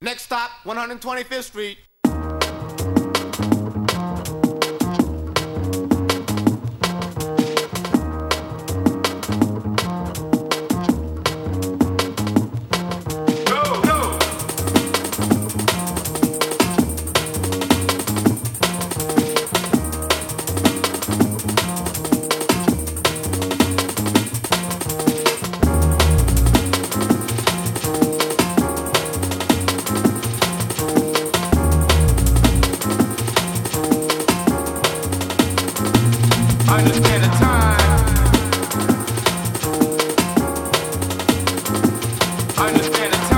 Next stop, 125th Street. Understand the time.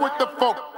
with the folk.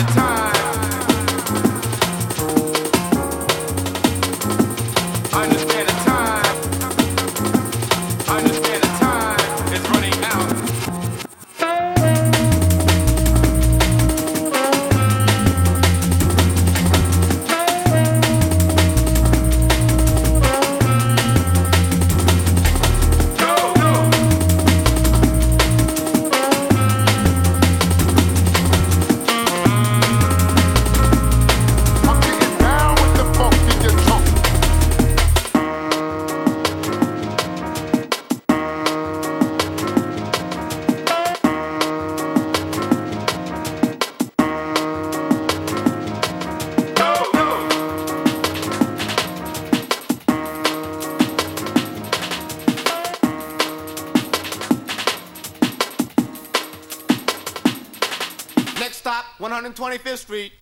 125th Street.